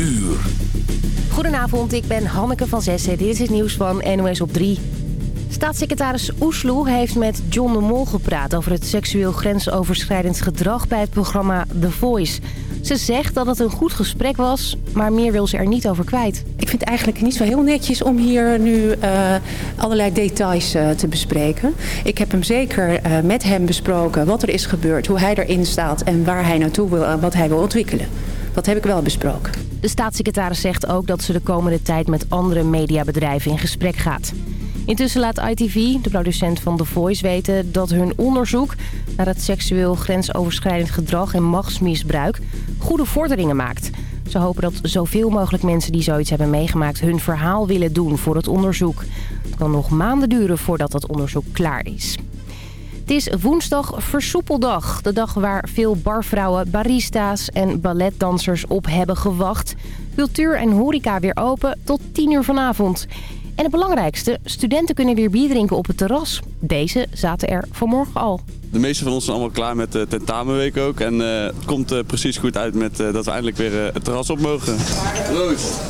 uur. Goedenavond, ik ben Hanneke van Zessen. Dit is het nieuws van NOS op 3. Staatssecretaris Oesloe heeft met John de Mol gepraat... over het seksueel grensoverschrijdend gedrag bij het programma The Voice. Ze zegt dat het een goed gesprek was, maar meer wil ze er niet over kwijt. Ik vind het eigenlijk niet zo heel netjes om hier nu uh, allerlei details uh, te bespreken. Ik heb hem zeker uh, met hem besproken wat er is gebeurd, hoe hij erin staat... en waar hij naartoe wil en wat hij wil ontwikkelen. Dat heb ik wel besproken. De staatssecretaris zegt ook dat ze de komende tijd met andere mediabedrijven in gesprek gaat. Intussen laat ITV, de producent van The Voice, weten dat hun onderzoek naar het seksueel grensoverschrijdend gedrag en machtsmisbruik goede vorderingen maakt. Ze hopen dat zoveel mogelijk mensen die zoiets hebben meegemaakt hun verhaal willen doen voor het onderzoek. Het kan nog maanden duren voordat dat onderzoek klaar is. Het is woensdag Versoepeldag. De dag waar veel barvrouwen, barista's en balletdansers op hebben gewacht. Cultuur en horeca weer open tot 10 uur vanavond. En het belangrijkste, studenten kunnen weer bier drinken op het terras. Deze zaten er vanmorgen al. De meeste van ons zijn allemaal klaar met de tentamenweek ook. En uh, het komt uh, precies goed uit met uh, dat we eindelijk weer het terras op mogen. Proost.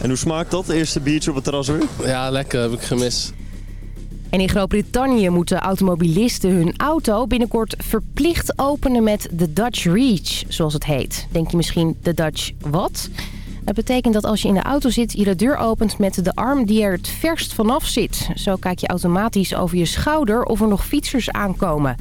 En hoe smaakt dat, eerste biertje op het terras weer? Ja, lekker. Heb ik gemist. En in Groot-Brittannië moeten automobilisten hun auto binnenkort verplicht openen met de Dutch Reach, zoals het heet. Denk je misschien de Dutch wat? Dat betekent dat als je in de auto zit, je de deur opent met de arm die er het verst vanaf zit. Zo kijk je automatisch over je schouder of er nog fietsers aankomen.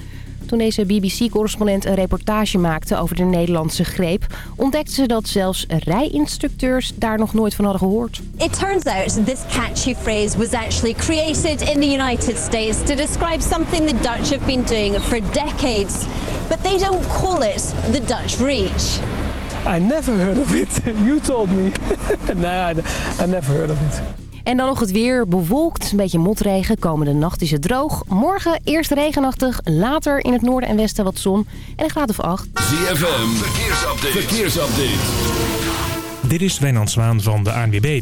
Toen deze BBC-correspondent een reportage maakte over de Nederlandse greep... ontdekte ze dat zelfs rijinstructeurs daar nog nooit van hadden gehoord. It turns out this catchy phrase was actually created in the United States... to describe something the Dutch have been doing for decades. But they don't call it the Dutch Reach. I never heard of it. You told me. nee, I never heard of it. En dan nog het weer. Bewolkt, een beetje motregen. Komende nacht is het droog. Morgen eerst regenachtig. Later in het noorden en westen wat zon. En een graad of 8. ZFM, verkeersupdate. verkeersupdate. Dit is Wijnand Zwaan van de ANWB.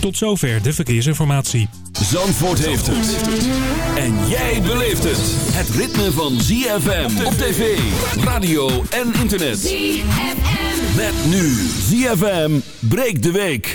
Tot zover de verkeersinformatie. Zandvoort heeft het. En jij beleeft het. Het ritme van ZFM op tv, radio en internet. ZFM. Met nu ZFM breekt de week.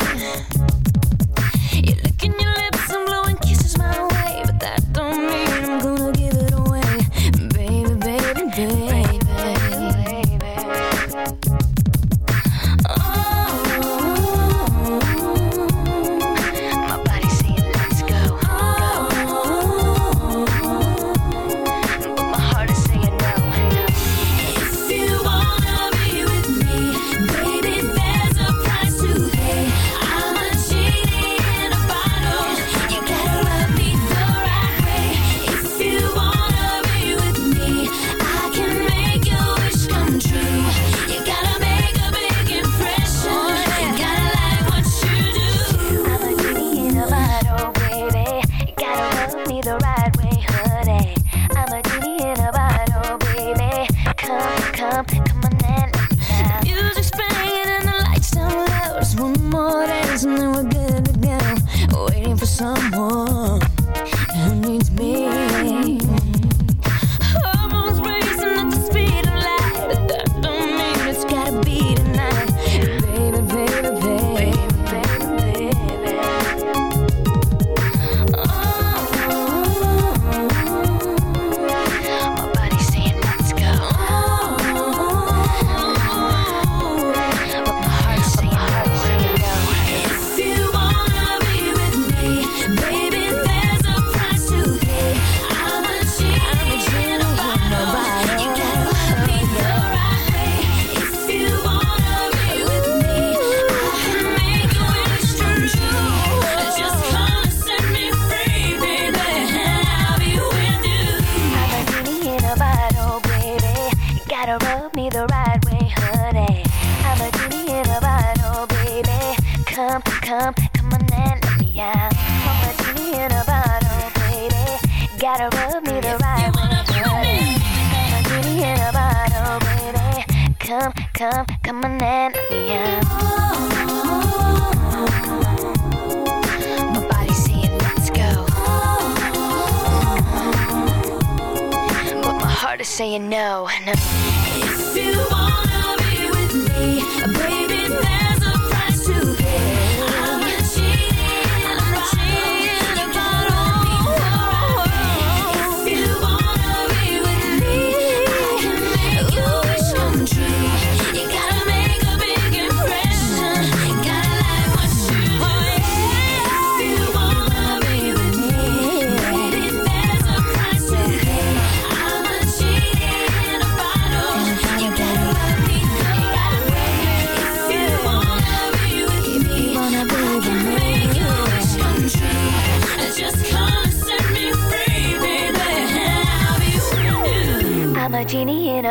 no, no.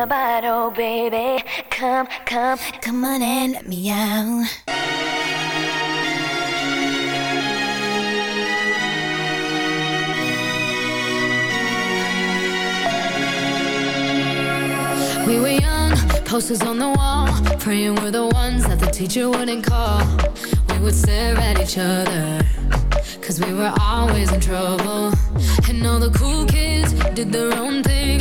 a bottle, baby. Come, come, come on and let me out. We were young, posters on the wall, praying we're the ones that the teacher wouldn't call. We would stare at each other, cause we were always in trouble. And all the cool kids did their own thing.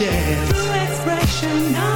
jazz. New expression,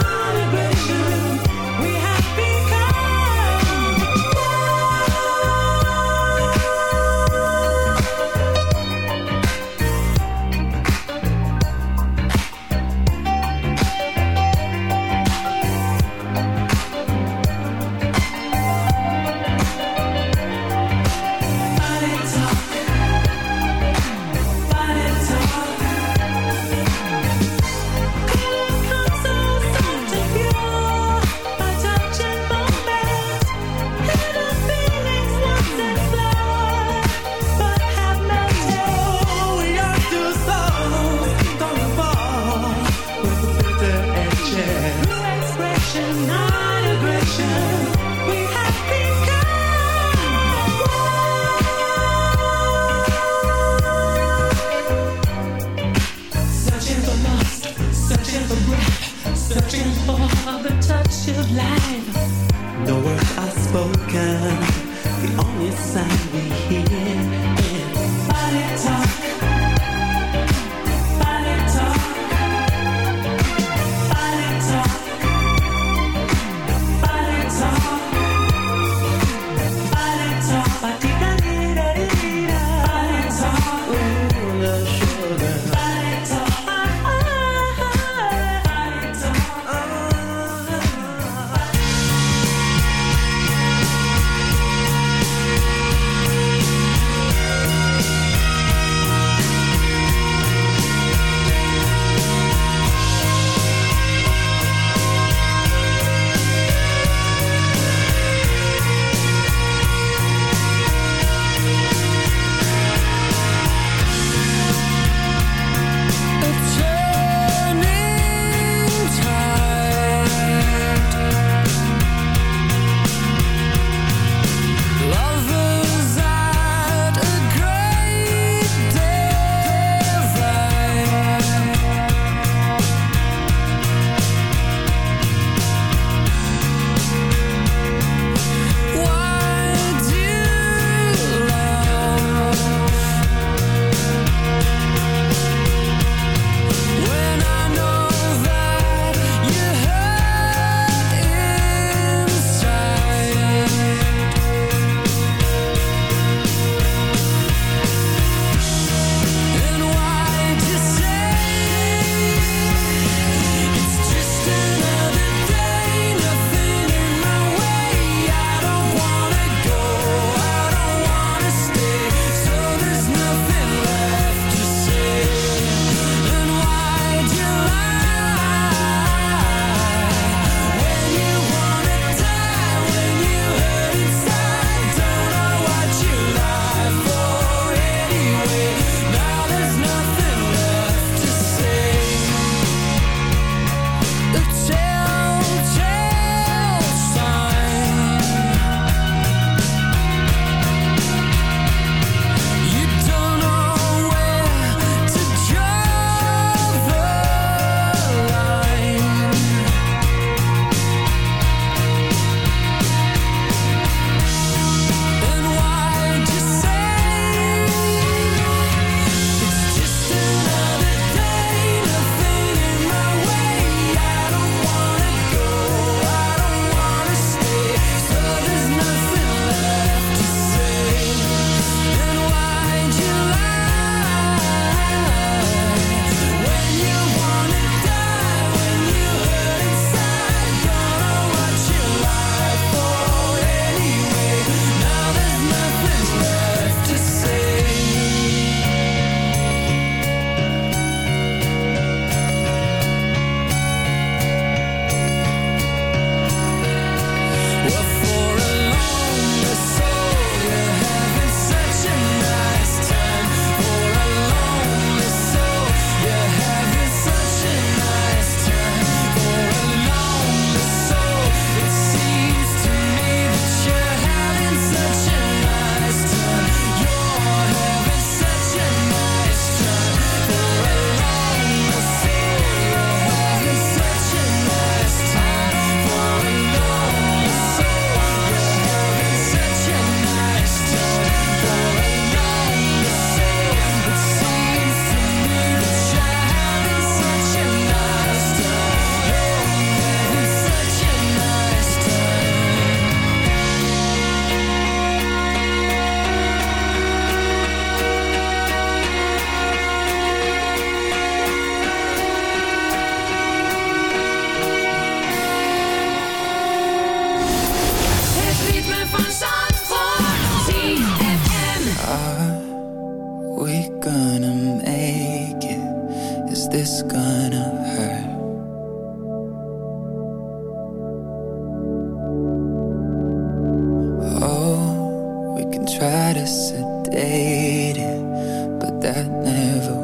try to sedate it, but that never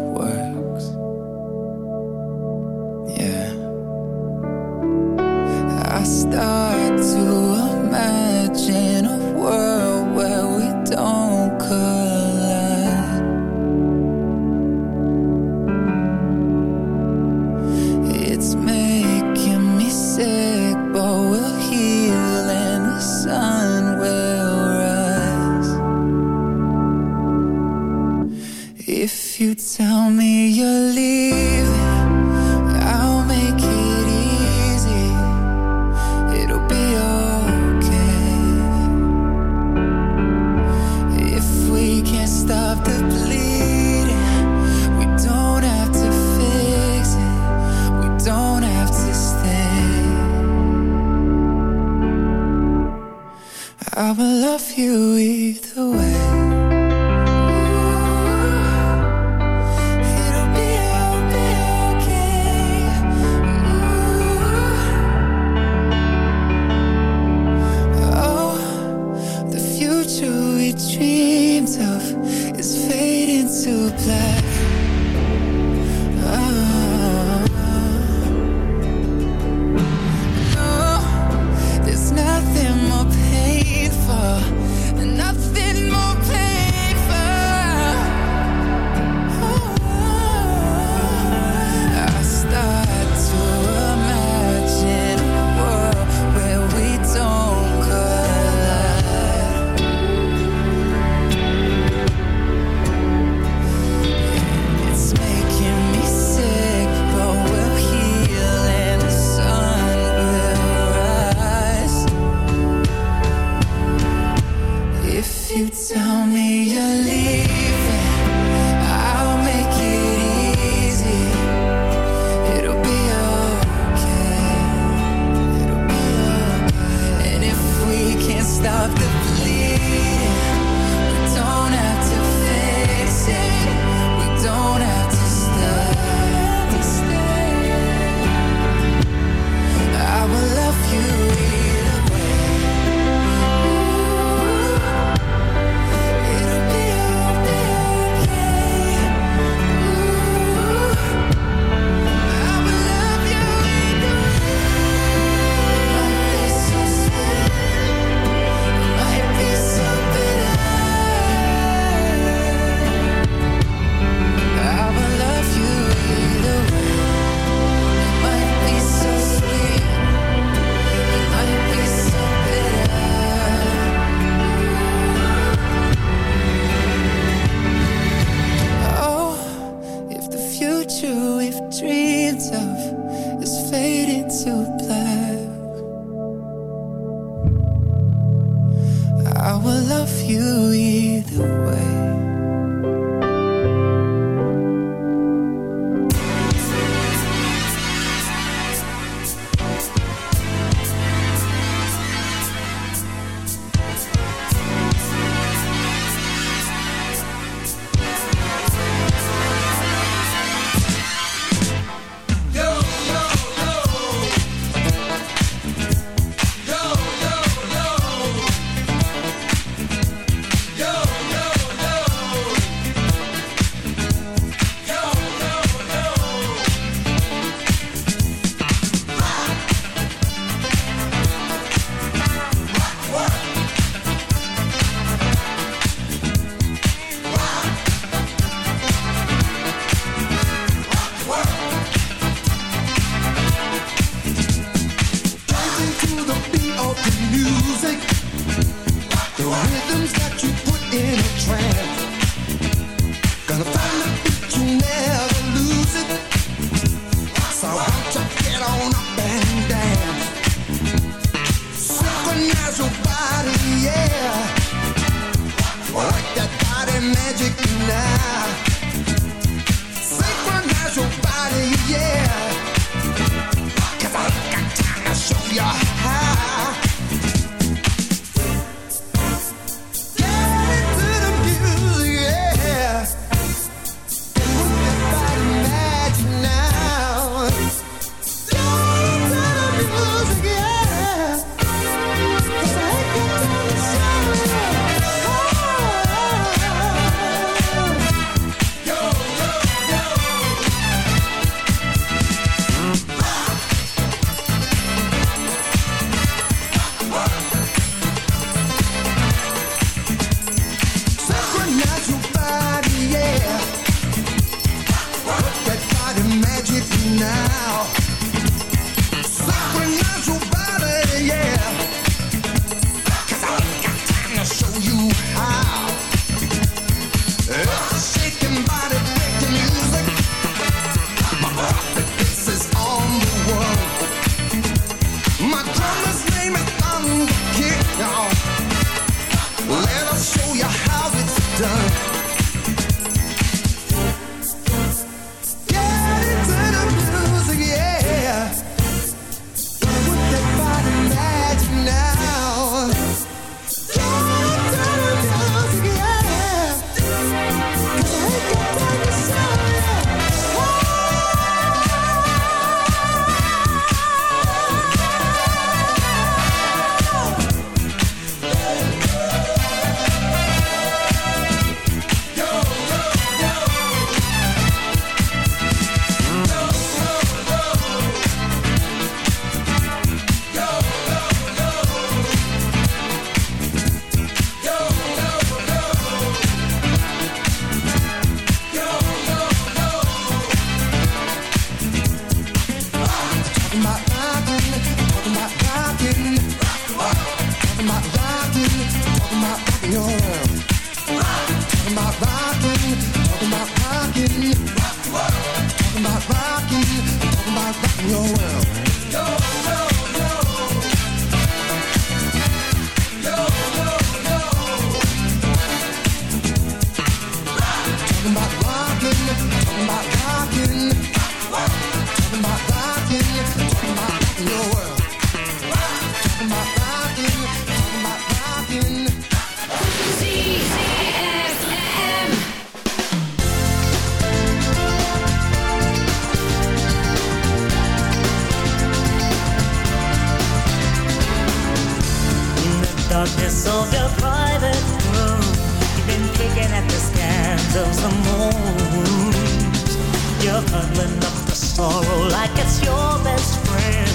sorrow like it's your best friend.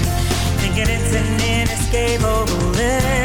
Thinking it's an inescapable end.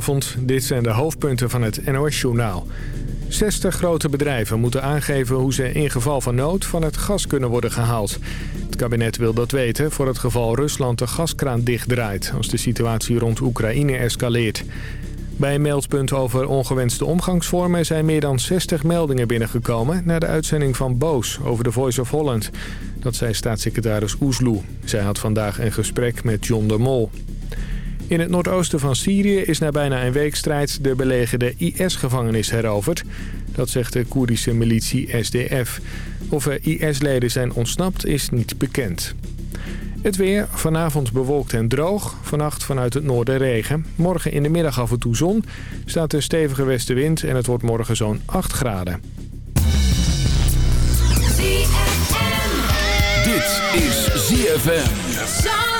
Goedenavond, dit zijn de hoofdpunten van het NOS-journaal. 60 grote bedrijven moeten aangeven hoe ze in geval van nood van het gas kunnen worden gehaald. Het kabinet wil dat weten voor het geval Rusland de gaskraan dichtdraait... als de situatie rond Oekraïne escaleert. Bij een meldpunt over ongewenste omgangsvormen zijn meer dan 60 meldingen binnengekomen... na de uitzending van Boos over de Voice of Holland. Dat zei staatssecretaris Oesloe. Zij had vandaag een gesprek met John de Mol. In het noordoosten van Syrië is na bijna een week strijd de belegerde IS-gevangenis heroverd. Dat zegt de Koerdische militie SDF. Of er IS-leden zijn ontsnapt is niet bekend. Het weer, vanavond bewolkt en droog. Vannacht vanuit het noorden regen. Morgen in de middag af en toe zon. Staat een stevige westenwind en het wordt morgen zo'n 8 graden. Dit is ZFM.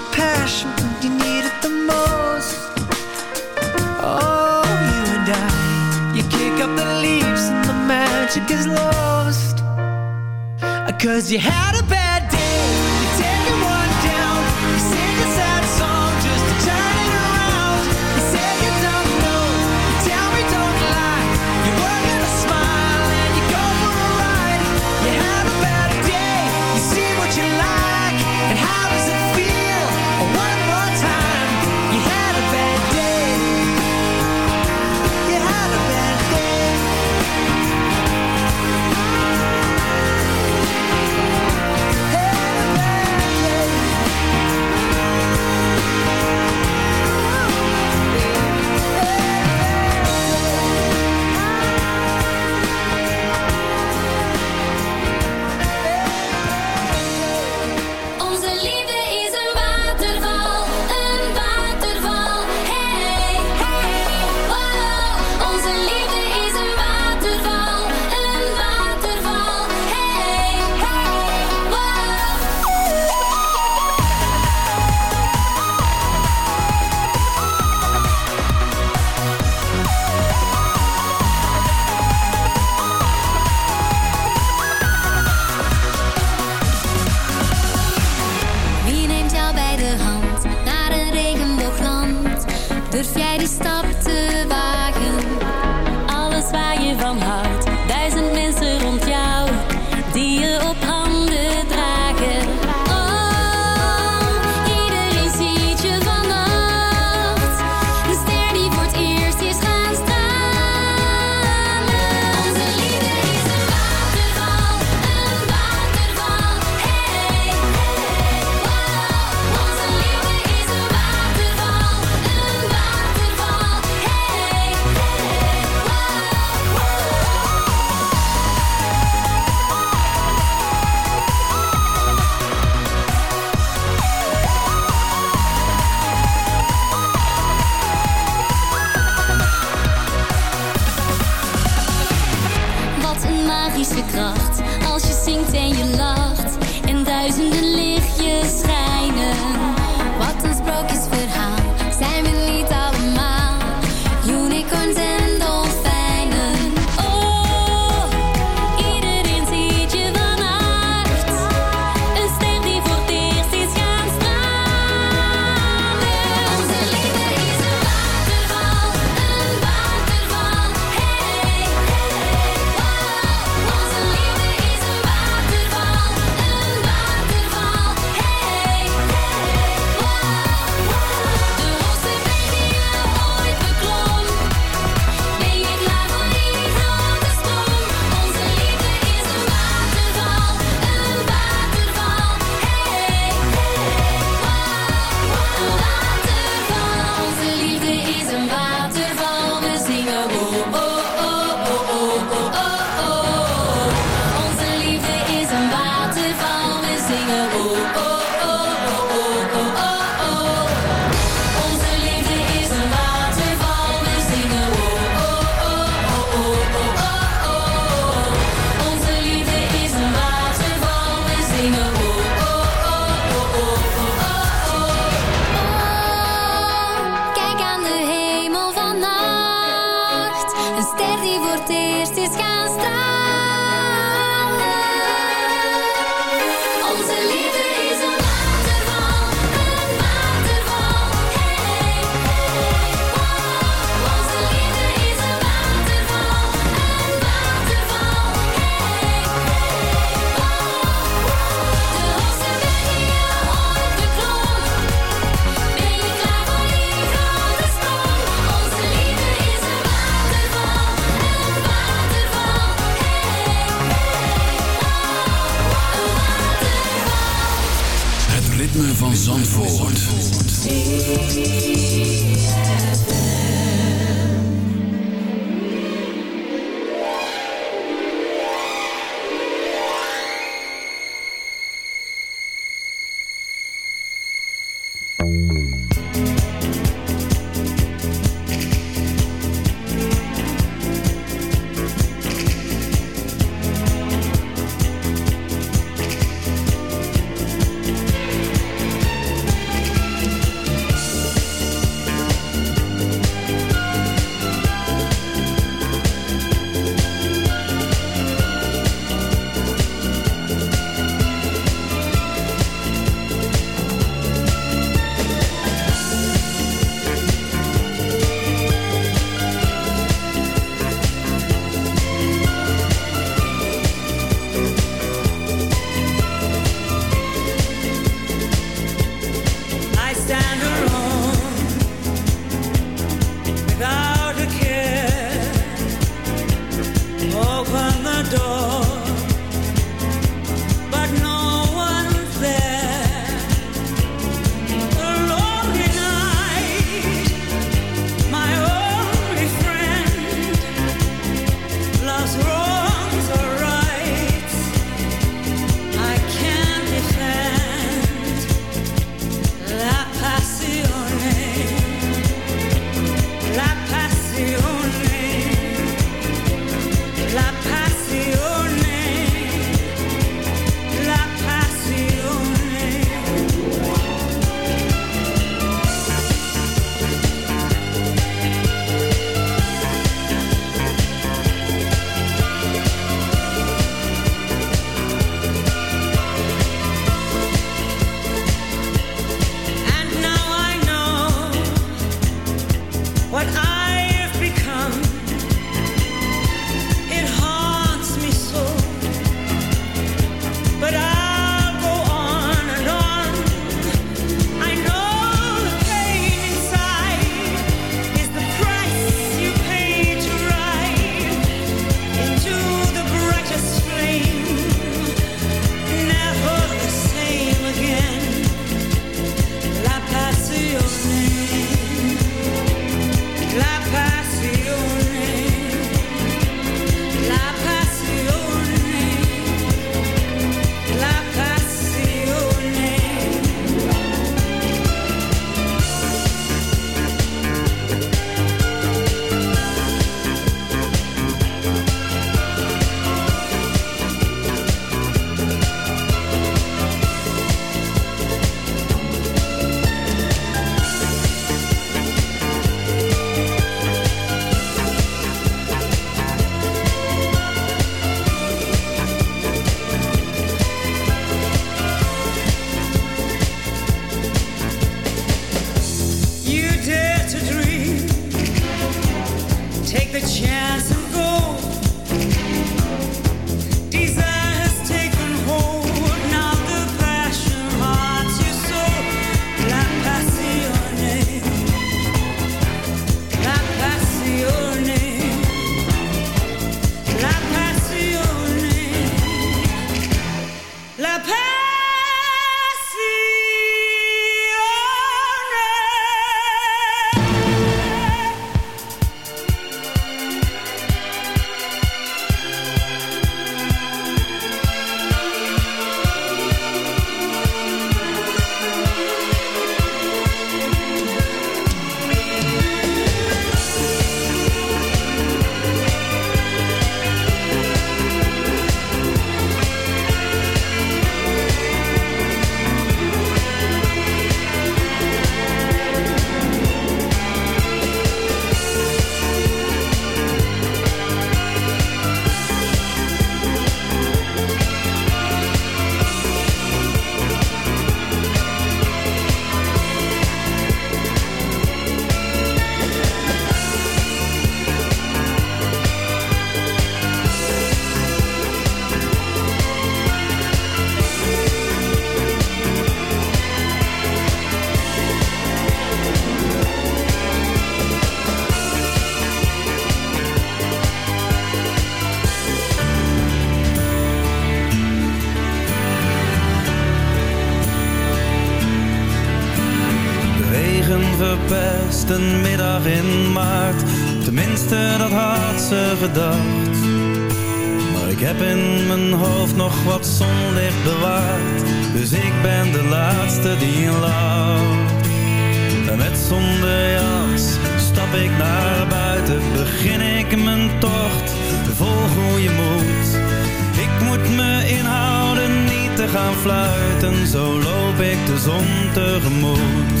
Gaan fluiten. Zo loop ik de zon tegemoet.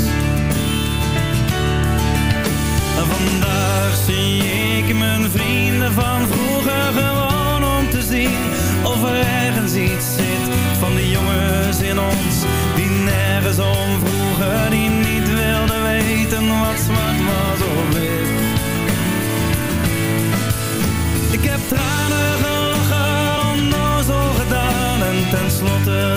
En Vandaag zie ik mijn vrienden van vroeger gewoon om te zien of er ergens iets zit van de jongens in ons die nergens om vroegen, die niet wilden weten wat zwart was of wit.